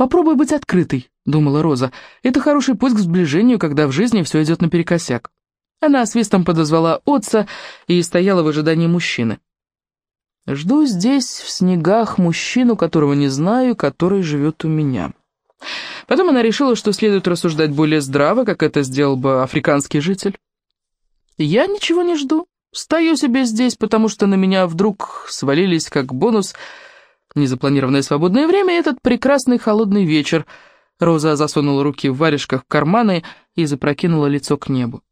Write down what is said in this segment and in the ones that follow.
«Попробуй быть открытой», — думала Роза. «Это хороший путь к сближению, когда в жизни все идет наперекосяк». Она свистом подозвала отца и стояла в ожидании мужчины. «Жду здесь, в снегах, мужчину, которого не знаю, который живет у меня». Потом она решила, что следует рассуждать более здраво, как это сделал бы африканский житель. «Я ничего не жду. Стою себе здесь, потому что на меня вдруг свалились как бонус незапланированное свободное время этот прекрасный холодный вечер». Роза засунула руки в варежках в карманы и запрокинула лицо к небу.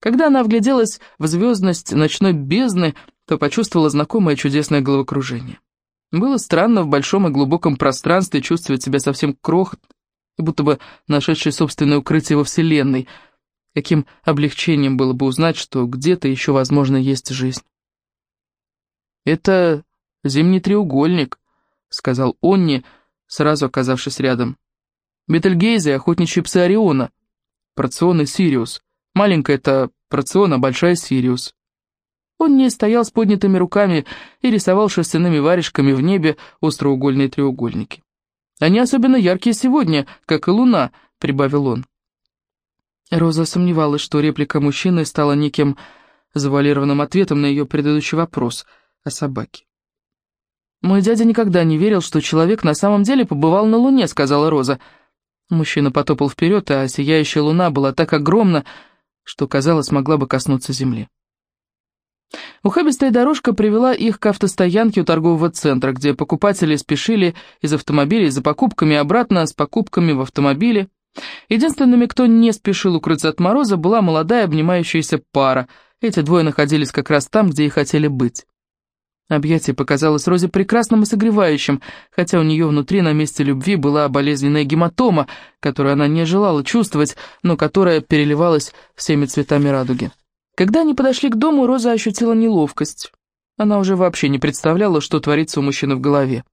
Когда она вгляделась в звездность ночной бездны, то почувствовала знакомое чудесное головокружение. Было странно в большом и глубоком пространстве чувствовать себя совсем крохотной, будто бы нашедшей собственное укрытие во Вселенной. Каким облегчением было бы узнать, что где-то еще, возможно, есть жизнь. «Это зимний треугольник», — сказал Онни, сразу оказавшись рядом. «Бетельгейзе — охотничьи псы Ориона, Процион и Сириус. Маленькая это Процион, а большая Сириус». Он не стоял с поднятыми руками и рисовал шерстяными варежками в небе остроугольные треугольники. «Они особенно яркие сегодня, как и луна», — прибавил он. Роза сомневалась, что реплика мужчины стала неким завуалированным ответом на ее предыдущий вопрос о собаке. «Мой дядя никогда не верил, что человек на самом деле побывал на Луне», — сказала Роза. Мужчина потопал вперед, а сияющая луна была так огромна, что, казалось, могла бы коснуться земли. Ухабистая дорожка привела их к автостоянке у торгового центра, где покупатели спешили из автомобилей за покупками обратно с покупками в автомобиле. Единственными, кто не спешил укрыться от мороза, была молодая обнимающаяся пара. Эти двое находились как раз там, где и хотели быть. Объятие показалось Розе прекрасным и согревающим, хотя у нее внутри на месте любви была болезненная гематома, которую она не желала чувствовать, но которая переливалась всеми цветами радуги. Когда они подошли к дому, Роза ощутила неловкость. Она уже вообще не представляла, что творится у мужчины в голове.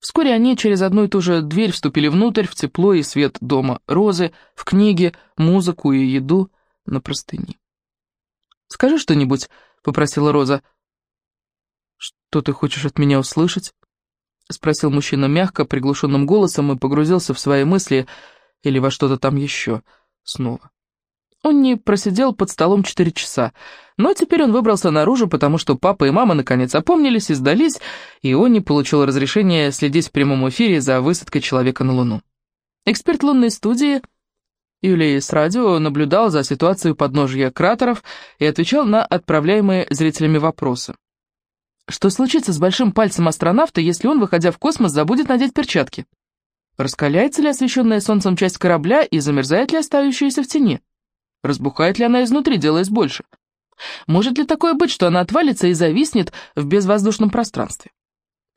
Вскоре они через одну и ту же дверь вступили внутрь, в тепло и свет дома Розы, в книги, музыку и еду на простыни. «Скажи что-нибудь», — попросила Роза. «Что ты хочешь от меня услышать?» — спросил мужчина мягко, приглушенным голосом и погрузился в свои мысли или во что-то там еще снова. Он не просидел под столом четыре часа, но теперь он выбрался наружу, потому что папа и мама наконец опомнились и сдались, и он не получил разрешения следить в прямом эфире за высадкой человека на Луну. Эксперт лунной студии Юлия с радио наблюдал за ситуацией подножья кратеров и отвечал на отправляемые зрителями вопросы. Что случится с большим пальцем астронавта, если он, выходя в космос, забудет надеть перчатки? Раскаляется ли освещенная солнцем часть корабля и замерзает ли оставшаяся в тени? Разбухает ли она изнутри, делаясь больше? Может ли такое быть, что она отвалится и зависнет в безвоздушном пространстве?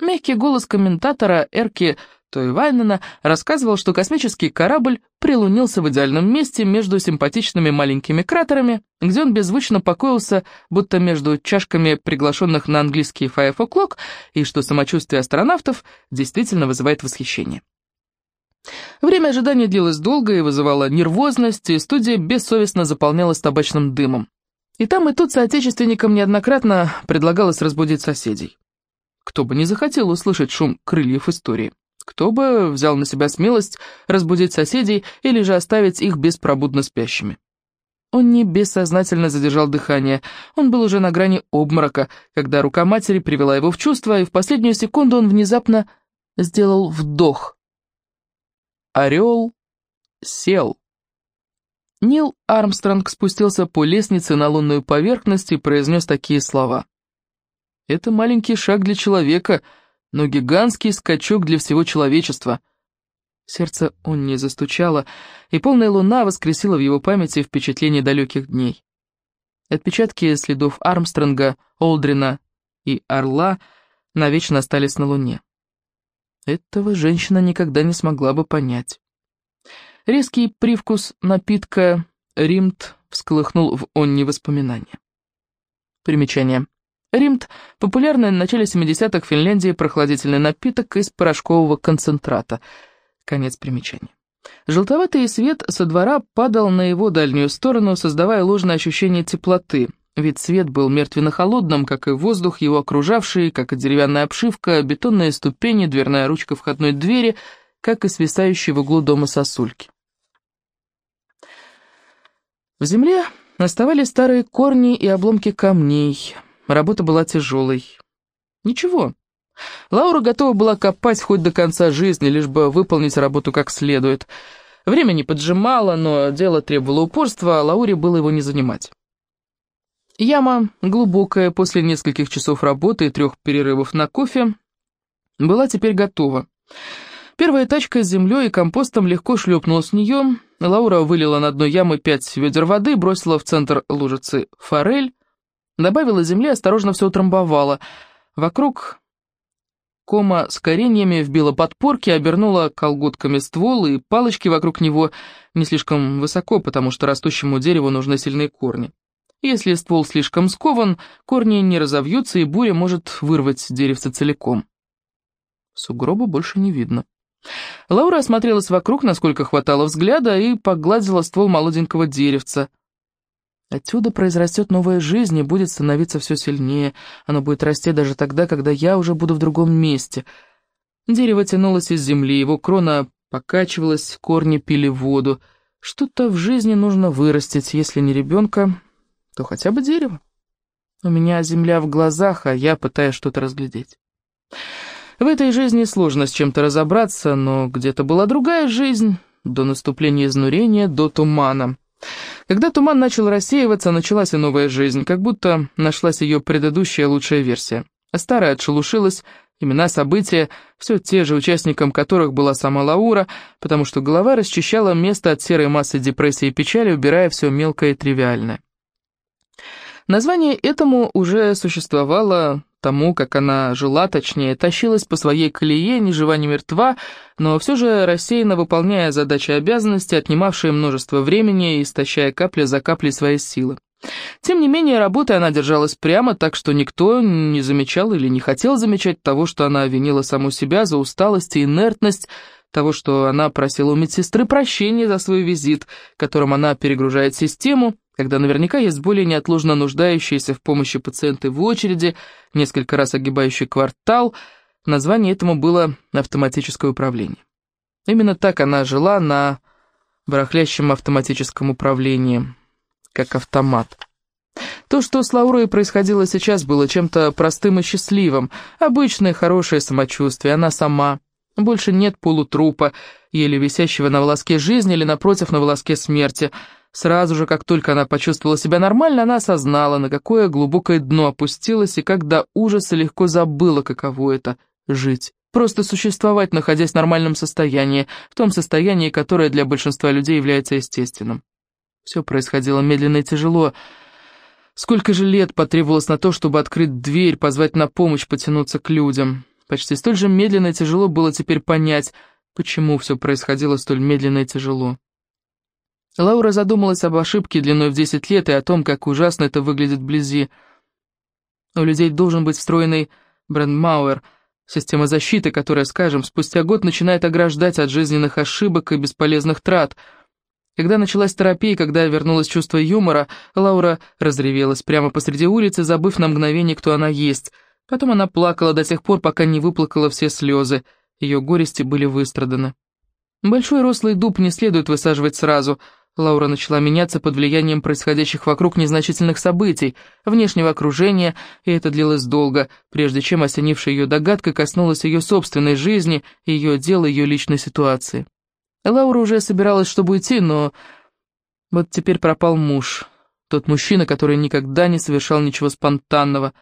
Мягкий голос комментатора Эрки Тойвайнена рассказывал, что космический корабль прилунился в идеальном месте между симпатичными маленькими кратерами, где он беззвучно покоился, будто между чашками приглашенных на английский «Five O'Clock», и что самочувствие астронавтов действительно вызывает восхищение. Время ожидания длилось долго и вызывало нервозность, и студия бессовестно заполнялась табачным дымом. И там, и тут соотечественникам неоднократно предлагалось разбудить соседей. Кто бы не захотел услышать шум крыльев истории. Кто бы взял на себя смелость разбудить соседей или же оставить их беспробудно спящими. Он не бессознательно задержал дыхание. Он был уже на грани обморока, когда рука матери привела его в чувство, и в последнюю секунду он внезапно сделал вдох. Орел сел. Нил Армстронг спустился по лестнице на лунную поверхность и произнес такие слова. «Это маленький шаг для человека, но гигантский скачок для всего человечества». Сердце он не застучало, и полная луна воскресила в его памяти впечатления далеких дней. Отпечатки следов Армстронга, Олдрина и Орла навечно остались на луне. Этого женщина никогда не смогла бы понять. Резкий привкус напитка Римт всколыхнул в Онне воспоминания. Примечание. Римт – популярный на начале 70-х в Финляндии прохладительный напиток из порошкового концентрата. Конец примечания. Желтоватый свет со двора падал на его дальнюю сторону, создавая ложное ощущение теплоты – ведь свет был мертвенно-холодным, как и воздух, его окружавший, как и деревянная обшивка, бетонные ступени, дверная ручка входной двери как и свисающие в углу дома сосульки. В земле оставались старые корни и обломки камней. Работа была тяжелой. Ничего. Лаура готова была копать хоть до конца жизни, лишь бы выполнить работу как следует. Время не поджимало, но дело требовало упорства, а Лауре было его не занимать. Яма, глубокая, после нескольких часов работы и трех перерывов на кофе, была теперь готова. Первая тачка с землей и компостом легко шлепнула с нее. Лаура вылила на дно ямы пять ведер воды, бросила в центр лужицы форель, добавила земли, осторожно все утрамбовала. Вокруг кома с кореньями вбила подпорки, обернула колготками ствол и палочки вокруг него не слишком высоко, потому что растущему дереву нужны сильные корни. Если ствол слишком скован, корни не разовьются, и буря может вырвать деревце целиком. Сугроба больше не видно. Лаура осмотрелась вокруг, насколько хватало взгляда, и погладила ствол молоденького деревца. Отсюда произрастет новая жизнь и будет становиться все сильнее. Оно будет расти даже тогда, когда я уже буду в другом месте. Дерево тянулось из земли, его крона покачивалась, корни пили воду. Что-то в жизни нужно вырастить, если не ребенка, то хотя бы дерево. У меня земля в глазах, а я пытаюсь что-то разглядеть. В этой жизни сложно с чем-то разобраться, но где-то была другая жизнь, до наступления изнурения, до тумана. Когда туман начал рассеиваться, началась и новая жизнь, как будто нашлась ее предыдущая лучшая версия. Старая отшелушилась, имена, события, все те же, участником которых была сама Лаура, потому что голова расчищала место от серой массы депрессии и печали, убирая все мелкое и тривиальное. Название этому уже существовало тому, как она жила, точнее, тащилась по своей колее, ни жива, ни мертва, но все же рассеянно выполняя задачи и обязанности, отнимавшие множество времени и истощая капля за каплей свои силы. Тем не менее, работая она держалась прямо, так что никто не замечал или не хотел замечать того, что она винила саму себя за усталость и инертность, того, что она просила у медсестры прощения за свой визит, которым она перегружает систему, когда наверняка есть более неотложно нуждающиеся в помощи пациенты в очереди, несколько раз огибающий квартал, название этому было «автоматическое управление». Именно так она жила на барахлящем автоматическом управлении, как автомат. То, что с Лаурой происходило сейчас, было чем-то простым и счастливым, обычное хорошее самочувствие, она сама. Больше нет полутрупа, еле висящего на волоске жизни или, напротив, на волоске смерти – Сразу же, как только она почувствовала себя нормально, она осознала, на какое глубокое дно опустилась и как до ужаса легко забыла, каково это — жить. Просто существовать, находясь в нормальном состоянии, в том состоянии, которое для большинства людей является естественным. Все происходило медленно и тяжело. Сколько же лет потребовалось на то, чтобы открыть дверь, позвать на помощь, потянуться к людям. Почти столь же медленно и тяжело было теперь понять, почему все происходило столь медленно и тяжело. Лаура задумалась об ошибке длиной в 10 лет и о том, как ужасно это выглядит вблизи. У людей должен быть встроенный брендмауэр, система защиты, которая, скажем, спустя год начинает ограждать от жизненных ошибок и бесполезных трат. Когда началась терапия, когда вернулось чувство юмора, Лаура разревелась прямо посреди улицы, забыв на мгновение, кто она есть. Потом она плакала до тех пор, пока не выплакала все слезы. Ее горести были выстраданы. Большой рослый дуб не следует высаживать сразу — Лаура начала меняться под влиянием происходящих вокруг незначительных событий, внешнего окружения, и это длилось долго, прежде чем осенившая ее догадка коснулась ее собственной жизни, ее дела, ее личной ситуации. Лаура уже собиралась, чтобы уйти, но вот теперь пропал муж, тот мужчина, который никогда не совершал ничего спонтанного.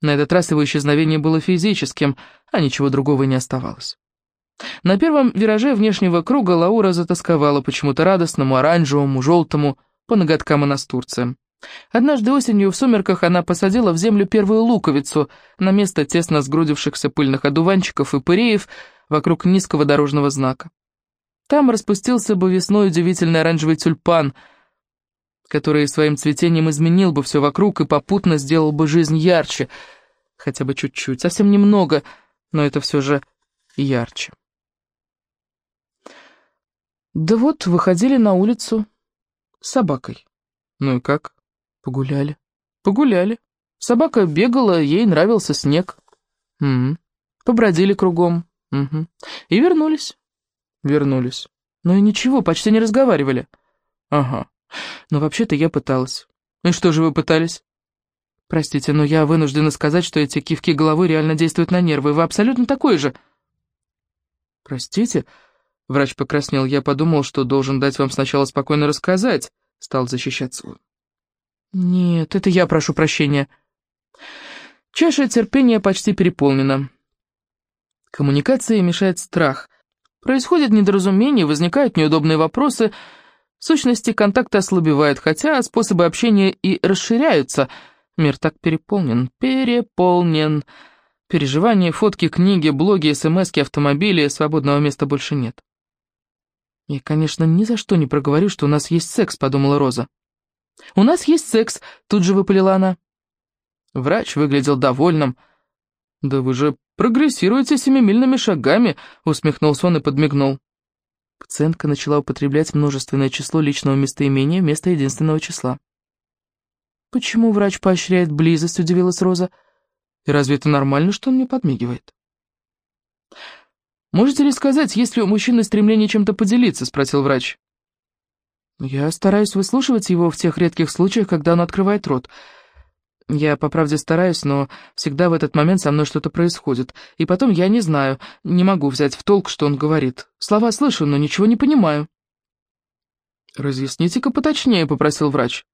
На этот раз его исчезновение было физическим, а ничего другого не оставалось. На первом вираже внешнего круга Лаура затасковала почему-то радостному, оранжевому, желтому, по ноготкам и настурциям. Однажды осенью в сумерках она посадила в землю первую луковицу на место тесно сгрудившихся пыльных одуванчиков и пыреев вокруг низкого дорожного знака. Там распустился бы весной удивительный оранжевый тюльпан, который своим цветением изменил бы все вокруг и попутно сделал бы жизнь ярче, хотя бы чуть-чуть, совсем немного, но это все же ярче. Да вот, выходили на улицу с собакой. Ну и как? Погуляли. Погуляли. Собака бегала, ей нравился снег. Угу. Побродили кругом. Угу. И вернулись. Вернулись. Ну и ничего, почти не разговаривали. Ага. Но вообще-то я пыталась. И что же вы пытались? Простите, но я вынуждена сказать, что эти кивки головы реально действуют на нервы. Вы абсолютно такой же. Простите? Врач покраснел. Я подумал, что должен дать вам сначала спокойно рассказать. Стал защищаться он. Нет, это я прошу прощения. Чаша терпения почти переполнена. Коммуникации мешает страх. Происходит недоразумение, возникают неудобные вопросы. В сущности, контакты ослабевают, хотя способы общения и расширяются. Мир так переполнен, переполнен. Переживания, фотки, книги, блоги, смски, автомобили, свободного места больше нет. «Я, конечно, ни за что не проговорю, что у нас есть секс», — подумала Роза. «У нас есть секс», — тут же выпалила она. Врач выглядел довольным. «Да вы же прогрессируете семимильными шагами», — усмехнулся он и подмигнул. Пациентка начала употреблять множественное число личного местоимения вместо единственного числа. «Почему врач поощряет близость?» — удивилась Роза. «И разве это нормально, что он мне подмигивает?» «Можете ли сказать, есть ли у мужчины стремление чем-то поделиться?» — спросил врач. «Я стараюсь выслушивать его в тех редких случаях, когда он открывает рот. Я, по правде, стараюсь, но всегда в этот момент со мной что-то происходит. И потом я не знаю, не могу взять в толк, что он говорит. Слова слышу, но ничего не понимаю». «Разъясните-ка поточнее», — попросил врач.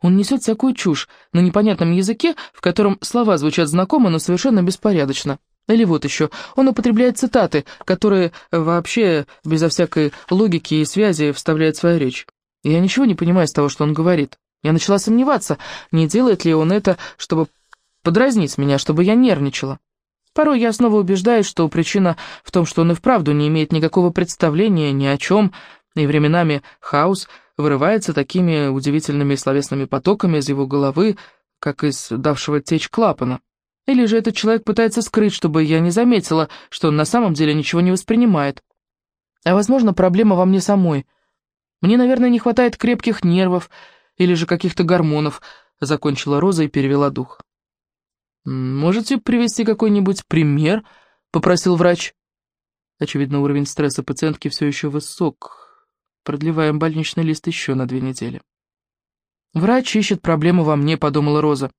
Он несет всякую чушь на непонятном языке, в котором слова звучат знакомо, но совершенно беспорядочно. Или вот еще, он употребляет цитаты, которые вообще безо всякой логики и связи вставляет в свою речь. Я ничего не понимаю из того, что он говорит. Я начала сомневаться, не делает ли он это, чтобы подразнить меня, чтобы я нервничала. Порой я снова убеждаюсь, что причина в том, что он и вправду не имеет никакого представления ни о чем, и временами хаос вырывается такими удивительными словесными потоками из его головы, как из давшего течь клапана. Или же этот человек пытается скрыть, чтобы я не заметила, что он на самом деле ничего не воспринимает. А возможно, проблема во мне самой. Мне, наверное, не хватает крепких нервов или же каких-то гормонов, закончила Роза и перевела дух. «Можете привести какой-нибудь пример?» — попросил врач. Очевидно, уровень стресса пациентки все еще высок. Продлеваем больничный лист еще на две недели. «Врач ищет проблему во мне», — подумала Роза.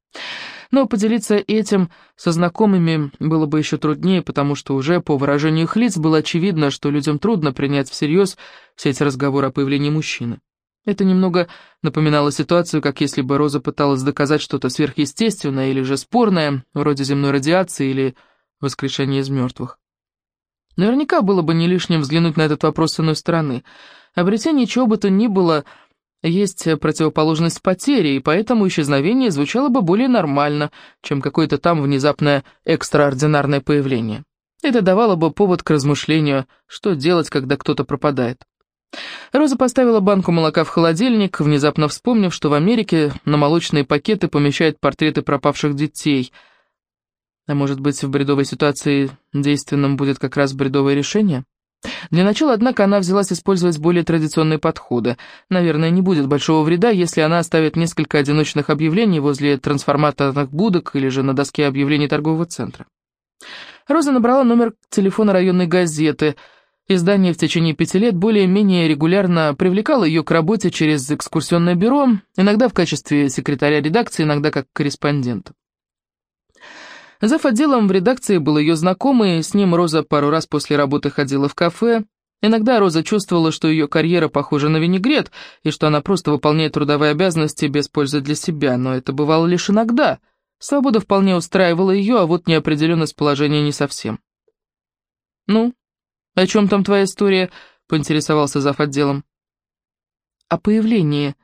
Но поделиться этим со знакомыми было бы еще труднее, потому что уже по выражению их лиц было очевидно, что людям трудно принять всерьез все эти разговоры о появлении мужчины. Это немного напоминало ситуацию, как если бы Роза пыталась доказать что-то сверхъестественное или же спорное, вроде земной радиации или воскрешения из мертвых. Наверняка было бы не лишним взглянуть на этот вопрос с иной стороны. Обретение чего бы то ни было есть противоположность потери, и поэтому исчезновение звучало бы более нормально, чем какое-то там внезапное экстраординарное появление. Это давало бы повод к размышлению, что делать, когда кто-то пропадает. Роза поставила банку молока в холодильник, внезапно вспомнив, что в Америке на молочные пакеты помещают портреты пропавших детей. А может быть, в бредовой ситуации действенным будет как раз бредовое решение? Для начала, однако, она взялась использовать более традиционные подходы. Наверное, не будет большого вреда, если она оставит несколько одиночных объявлений возле трансформаторных будок или же на доске объявлений торгового центра. Роза набрала номер телефона районной газеты. Издание в течение пяти лет более-менее регулярно привлекало ее к работе через экскурсионное бюро, иногда в качестве секретаря редакции, иногда как корреспондента. Зав. отделом в редакции был ее знакомый, с ним Роза пару раз после работы ходила в кафе. Иногда Роза чувствовала, что ее карьера похожа на винегрет, и что она просто выполняет трудовые обязанности без пользы для себя, но это бывало лишь иногда. Свобода вполне устраивала ее, а вот неопределенность положения не совсем. «Ну, о чем там твоя история?» — поинтересовался зав. отделом. «О появлении,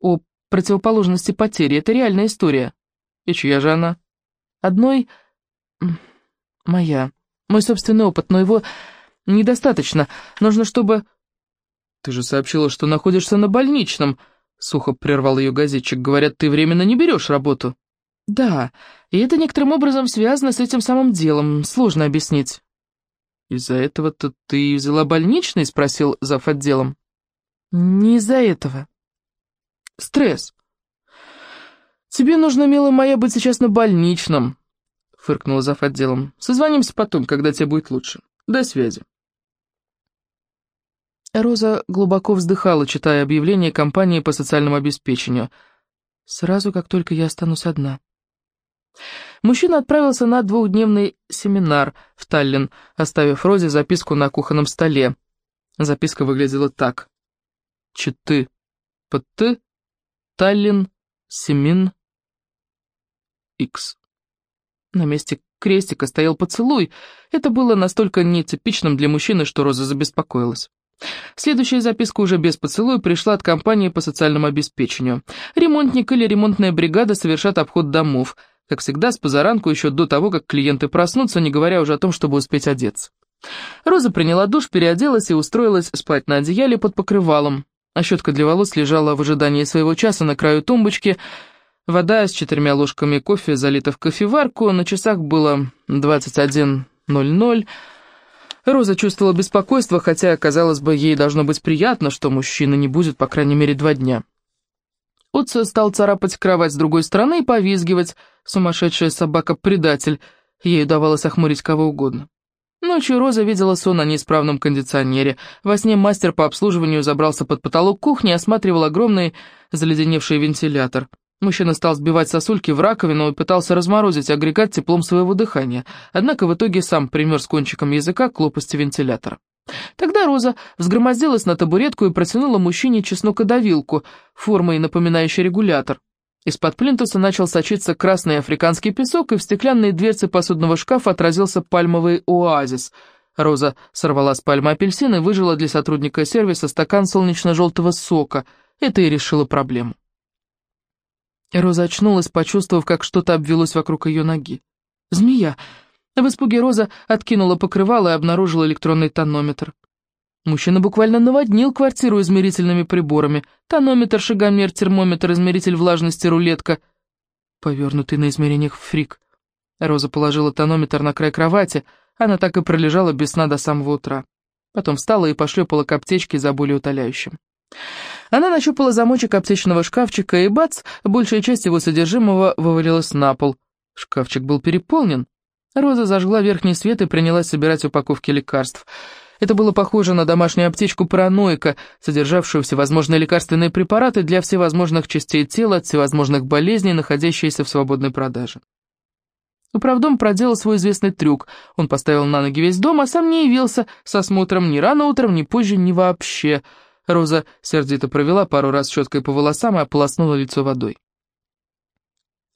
о противоположности потери. Это реальная история». «И чья же она?» Одной... моя. Мой собственный опыт, но его недостаточно. Нужно, чтобы... Ты же сообщила, что находишься на больничном, сухо прервал ее газетчик. Говорят, ты временно не берешь работу. Да, и это некоторым образом связано с этим самым делом. Сложно объяснить. «Из-за этого-то ты взяла больничный?» — спросил зав. отделом. «Не из-за этого. Стресс. «Тебе нужно, милая моя, быть сейчас на больничном», — фыркнула зав. отделом. «Созвонимся потом, когда тебе будет лучше. До связи». Роза глубоко вздыхала, читая объявление компании по социальному обеспечению. «Сразу, как только я останусь одна». Мужчина отправился на двухдневный семинар в Таллин, оставив Розе записку на кухонном столе. Записка выглядела так. Читы. П.Т. Таллин. Семин. Икс. На месте крестика стоял поцелуй. Это было настолько нетипичным для мужчины, что Роза забеспокоилась. Следующая записка уже без поцелуя пришла от компании по социальному обеспечению. Ремонтник или ремонтная бригада совершат обход домов, как всегда, с позаранку еще до того, как клиенты проснутся, не говоря уже о том, чтобы успеть одеться. Роза приняла душ, переоделась и устроилась спать на одеяле под покрывалом. А щетка для волос лежала в ожидании своего часа на краю тумбочки. Вода с четырьмя ложками кофе залита в кофеварку, на часах было 21.00. Роза чувствовала беспокойство, хотя, казалось бы, ей должно быть приятно, что мужчина не будет, по крайней мере, два дня. Отца стал царапать кровать с другой стороны и повизгивать. Сумасшедшая собака-предатель. Ей удавалось охмурить кого угодно. Ночью Роза видела сон на неисправном кондиционере. Во сне мастер по обслуживанию забрался под потолок кухни и осматривал огромный заледеневший вентилятор. Мужчина стал сбивать сосульки в раковину и пытался разморозить агрегат теплом своего дыхания, однако в итоге сам примерз кончиком языка к лопасти вентилятора. Тогда Роза взгромоздилась на табуретку и протянула мужчине чеснокодавилку, формой напоминающей регулятор. Из-под плинтуса начал сочиться красный африканский песок, и в стеклянные дверцы посудного шкафа отразился пальмовый оазис. Роза сорвала с пальмы апельсин и выжила для сотрудника сервиса стакан солнечно-желтого сока. Это и решило проблему. Роза очнулась, почувствовав, как что-то обвелось вокруг ее ноги. «Змея!» В испуге Роза откинула покрывало и обнаружила электронный тонометр. Мужчина буквально наводнил квартиру измерительными приборами. Тонометр, шагомер, термометр, измеритель влажности, рулетка. Повернутый на измерениях фрик. Роза положила тонометр на край кровати. Она так и пролежала без сна до самого утра. Потом встала и пошлепала к аптечке за более утоляющим. Она нащупала замочек аптечного шкафчика, и бац, большая часть его содержимого вывалилась на пол. Шкафчик был переполнен. Роза зажгла верхний свет и принялась собирать упаковки лекарств. Это было похоже на домашнюю аптечку параноика, содержавшую всевозможные лекарственные препараты для всевозможных частей тела от всевозможных болезней, находящиеся в свободной продаже. Управдом проделал свой известный трюк. Он поставил на ноги весь дом, а сам не явился с осмотром ни рано утром, ни позже, ни вообще. Роза сердито провела пару раз щеткой по волосам и ополоснула лицо водой.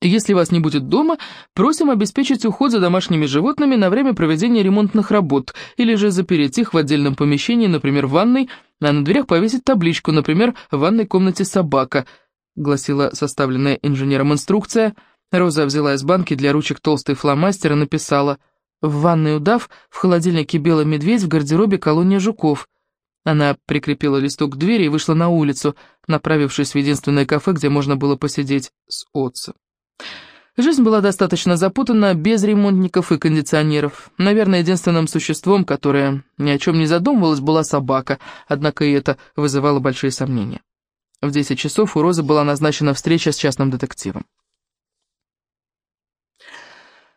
Если вас не будет дома, просим обеспечить уход за домашними животными на время проведения ремонтных работ, или же запереть их в отдельном помещении, например, в ванной, а на дверях повесить табличку, например, «В ванной комнате собака», гласила составленная инженером инструкция. Роза взяла из банки для ручек толстый фломастер и написала «В ванной удав, в холодильнике белый медведь, в гардеробе колония жуков». Она прикрепила листок к двери и вышла на улицу, направившись в единственное кафе, где можно было посидеть с отцем. Жизнь была достаточно запутана, без ремонтников и кондиционеров. Наверное, единственным существом, которое ни о чем не задумывалось, была собака, однако и это вызывало большие сомнения. В 10 часов у Розы была назначена встреча с частным детективом.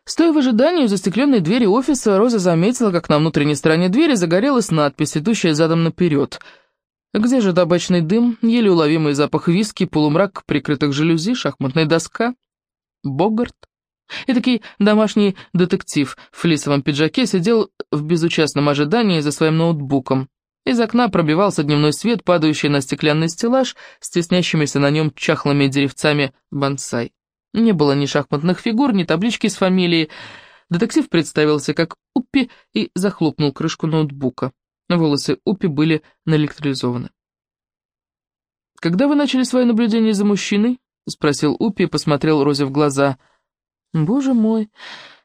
Стоя в ожидании у застекленной двери офиса, Роза заметила, как на внутренней стороне двери загорелась надпись, идущая задом наперед. Где же табачный дым, еле уловимый запах виски, полумрак прикрытых жалюзи, шахматная доска — Богарт. Этакий домашний детектив в флисовом пиджаке сидел в безучастном ожидании за своим ноутбуком. Из окна пробивался дневной свет, падающий на стеклянный стеллаж с теснящимися на нем чахлыми деревцами бонсай. Не было ни шахматных фигур, ни таблички с фамилией. Детектив представился как Уппи и захлопнул крышку ноутбука. Волосы Уппи были наэлектризованы. «Когда вы начали свое наблюдение за мужчиной?» — спросил Упи и посмотрел Розе в глаза. «Боже мой,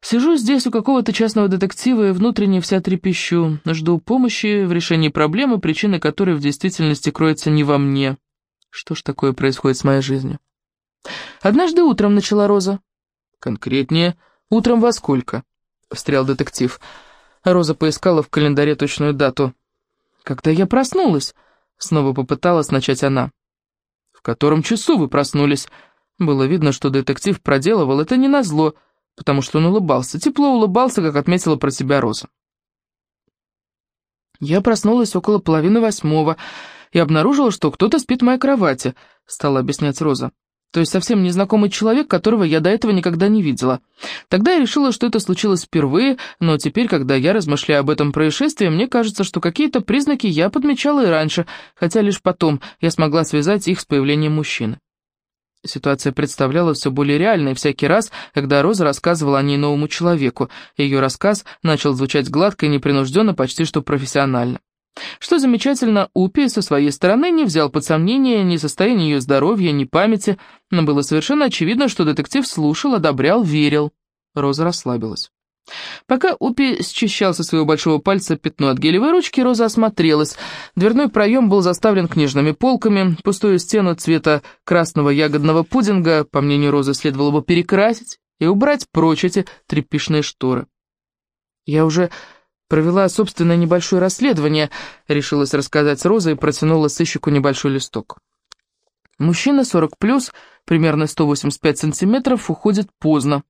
сижу здесь у какого-то частного детектива и внутренне вся трепещу, жду помощи в решении проблемы, причина которой в действительности кроется не во мне. Что ж такое происходит с моей жизнью?» «Однажды утром начала Роза». «Конкретнее, утром во сколько?» — встрял детектив. Роза поискала в календаре точную дату. «Когда я проснулась?» — снова попыталась начать она котором часу вы проснулись?» Было видно, что детектив проделывал это не назло, потому что он улыбался. Тепло улыбался, как отметила про себя Роза. Я проснулась около половины восьмого и обнаружила, что кто-то спит в моей кровати, стала объяснять Роза. То есть совсем незнакомый человек, которого я до этого никогда не видела. Тогда я решила, что это случилось впервые, но теперь, когда я размышляю об этом происшествии, мне кажется, что какие-то признаки я подмечала и раньше, хотя лишь потом я смогла связать их с появлением мужчины. Ситуация представлялась все более реальной всякий раз, когда Роза рассказывала о ней новому человеку. Ее рассказ начал звучать гладко и непринужденно, почти что профессионально. Что замечательно, Упи со своей стороны не взял под сомнение ни состояние ее здоровья, ни памяти, но было совершенно очевидно, что детектив слушал, одобрял, верил. Роза расслабилась. Пока Упи счищал со своего большого пальца пятно от гелевой ручки, Роза осмотрелась. Дверной проем был заставлен книжными полками, пустую стену цвета красного ягодного пудинга, по мнению Розы, следовало бы перекрасить и убрать прочь эти тряпичные шторы. «Я уже Провела собственное небольшое расследование, решилась рассказать Роза и протянула сыщику небольшой листок. Мужчина 40+, примерно 185 сантиметров, уходит поздно.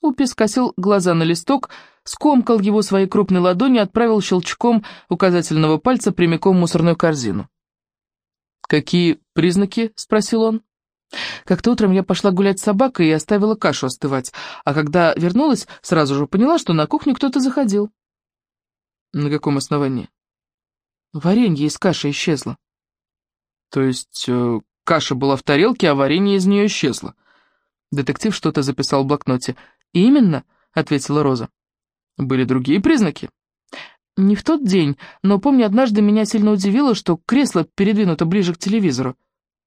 Упи скосил глаза на листок, скомкал его своей крупной ладони и отправил щелчком указательного пальца прямиком в мусорную корзину. «Какие признаки?» — спросил он. Как-то утром я пошла гулять с собакой и оставила кашу остывать, а когда вернулась, сразу же поняла, что на кухню кто-то заходил. На каком основании? Варенье из каши исчезло. То есть э, каша была в тарелке, а варенье из нее исчезло. Детектив что-то записал в блокноте. «Именно», — ответила Роза. «Были другие признаки?» «Не в тот день, но помню, однажды меня сильно удивило, что кресло передвинуто ближе к телевизору.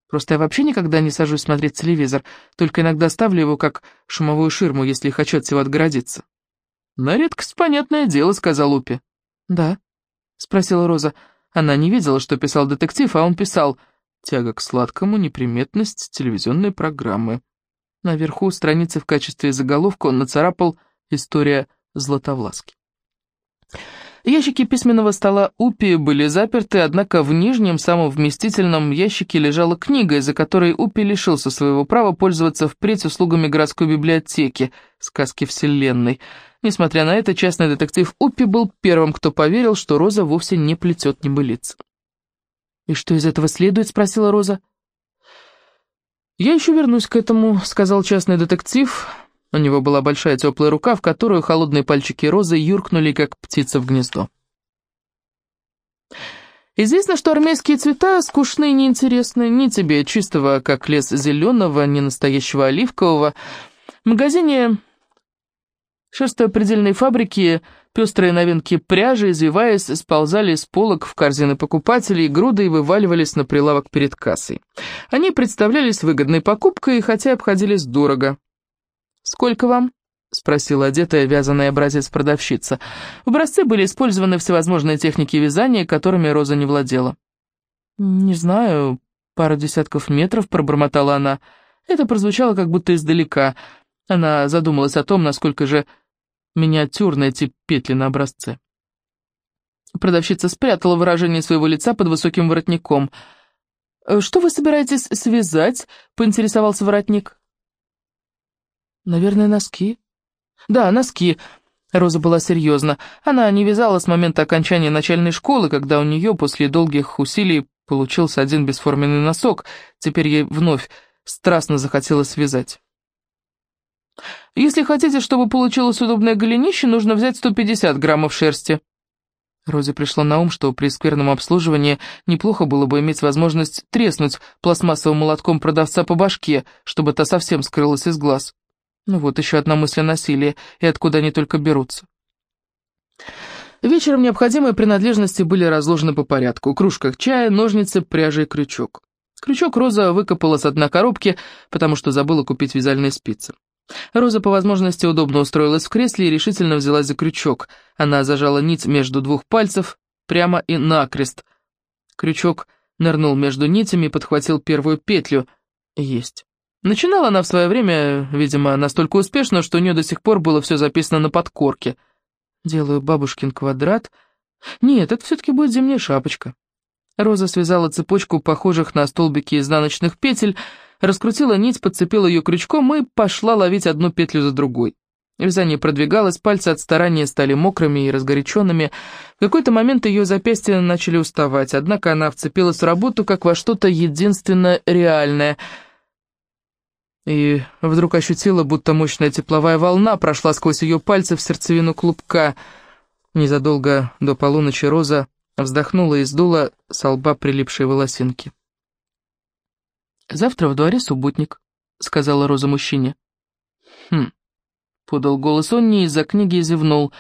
Просто я вообще никогда не сажусь смотреть телевизор, только иногда ставлю его как шумовую ширму, если хочу от всего отгородиться». «На редкость понятное дело», — сказал Упи. «Да?» — спросила Роза. Она не видела, что писал детектив, а он писал «Тяга к сладкому, неприметность телевизионной программы». Наверху страницы в качестве заголовка он нацарапал «История Златовласки». Ящики письменного стола Упи были заперты, однако в нижнем, самом вместительном ящике лежала книга, из-за которой Упи лишился своего права пользоваться впредь услугами городской библиотеки «Сказки Вселенной». Несмотря на это, частный детектив Уппи был первым, кто поверил, что Роза вовсе не плетет небылиц. «И что из этого следует?» — спросила Роза. «Я еще вернусь к этому», — сказал частный детектив. У него была большая теплая рука, в которую холодные пальчики Розы юркнули, как птица в гнездо. Известно, что армейские цвета скучны и неинтересны. Ни тебе чистого, как лес зеленого, ни настоящего оливкового. В магазине Шерстопредельной фабрики пестрые новинки пряжи, извиваясь, сползали с полок в корзины покупателей, грудой вываливались на прилавок перед кассой. Они представлялись выгодной покупкой, хотя обходились дорого. «Сколько вам?» — спросила одетая вязаная образец продавщица. В образце были использованы всевозможные техники вязания, которыми Роза не владела. «Не знаю, пару десятков метров», — пробормотала она. Это прозвучало как будто издалека. Она задумалась о том, насколько же миниатюрные эти петли на образце. Продавщица спрятала выражение своего лица под высоким воротником. «Э, «Что вы собираетесь связать?» — поинтересовался воротник. «Наверное, носки». «Да, носки». Роза была серьезна. Она не вязала с момента окончания начальной школы, когда у нее после долгих усилий получился один бесформенный носок. Теперь ей вновь страстно захотелось связать. Если хотите, чтобы получилось удобное голенище, нужно взять 150 граммов шерсти». Розе пришло на ум, что при скверном обслуживании неплохо было бы иметь возможность треснуть пластмассовым молотком продавца по башке, чтобы та совсем скрылась из глаз. Ну вот еще одна мысль о насилии, и откуда они только берутся. Вечером необходимые принадлежности были разложены по порядку. Кружка чая, ножницы, пряжа и крючок. Крючок Роза выкопала с одной коробки, потому что забыла купить вязальные спицы. Роза по возможности удобно устроилась в кресле и решительно взялась за крючок. Она зажала нить между двух пальцев, прямо и накрест. Крючок нырнул между нитями и подхватил первую петлю. Есть. Начинала она в свое время, видимо, настолько успешно, что у нее до сих пор было все записано на подкорке. Делаю бабушкин квадрат. Нет, это все-таки будет зимняя шапочка. Роза связала цепочку похожих на столбики изнаночных петель, раскрутила нить, подцепила ее крючком и пошла ловить одну петлю за другой. Вязание продвигалось, пальцы от старания стали мокрыми и разгоряченными. В какой-то момент ее запястья начали уставать, однако она вцепилась в работу как во что-то единственно реальное. И вдруг ощутила, будто мощная тепловая волна прошла сквозь ее пальцы в сердцевину клубка. Незадолго до полуночи Роза вздохнула и сдула с лба прилипшие волосинки. «Завтра в дворе субботник», — сказала Роза мужчине. «Хм», — подал голос Онни из-за книги зевнул.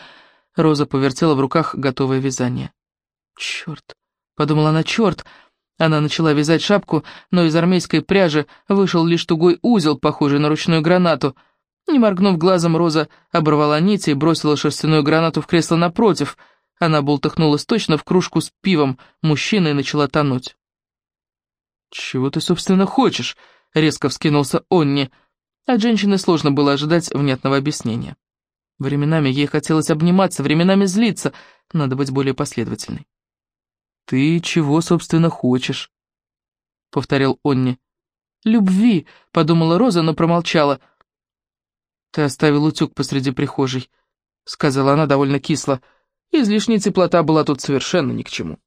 Роза повертела в руках готовое вязание. «Черт!» — подумала она, «черт!» Она начала вязать шапку, но из армейской пряжи вышел лишь тугой узел, похожий на ручную гранату. Не моргнув глазом, Роза оборвала нити и бросила шерстяную гранату в кресло напротив. Она болтыхнулась точно в кружку с пивом мужчины и начала тонуть. «Чего ты, собственно, хочешь?» — резко вскинулся Онни. От женщины сложно было ожидать внятного объяснения. Временами ей хотелось обниматься, временами злиться, надо быть более последовательной. «Ты чего, собственно, хочешь?» — повторил Онни. «Любви», — подумала Роза, но промолчала. «Ты оставил утюг посреди прихожей», — сказала она довольно кисло. «Излишняя теплота была тут совершенно ни к чему».